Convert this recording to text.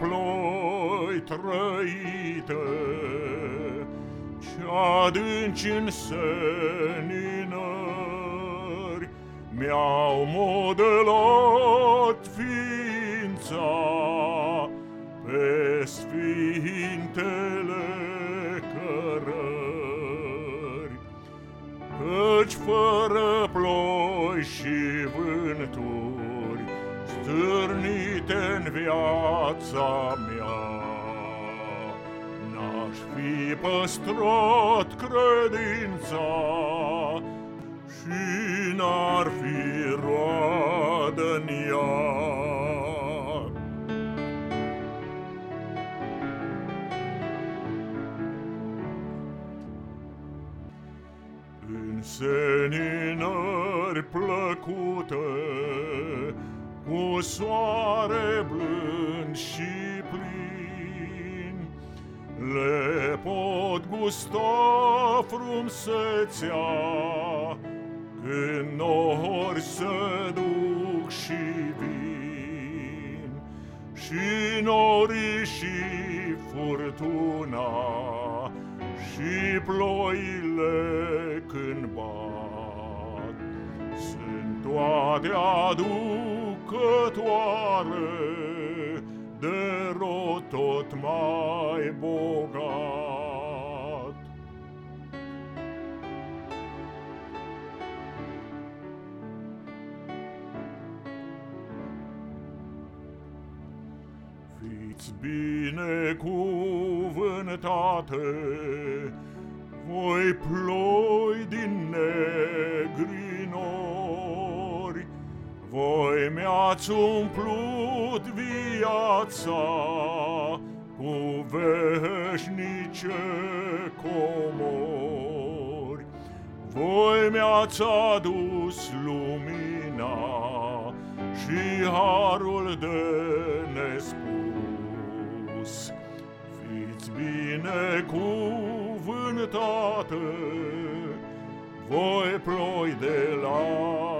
ploi trăite, Ce adânci în seninări Mi-au modelat ființa Pe sfintele cărări. Căci fără ploi și vânturi Stârnite în viața mea N-aș fi păstrat credința Și n-ar fi roadă în ea. În seninări plăcute Cu soare blând și plin Le pot gusta frumsețea. Când nori se duc și vin Și norii și furtuna și ploile când bat Sunt toate aducătoare De rot tot mai bogat. Fiți binecuvântate, voi ploi din negri nori, voi mi-ați umplut viața cu veșnice comori. Voi mi-ați adus lumina și harul de nespus. Fiți binecuvântate, voi ploi de la Isus.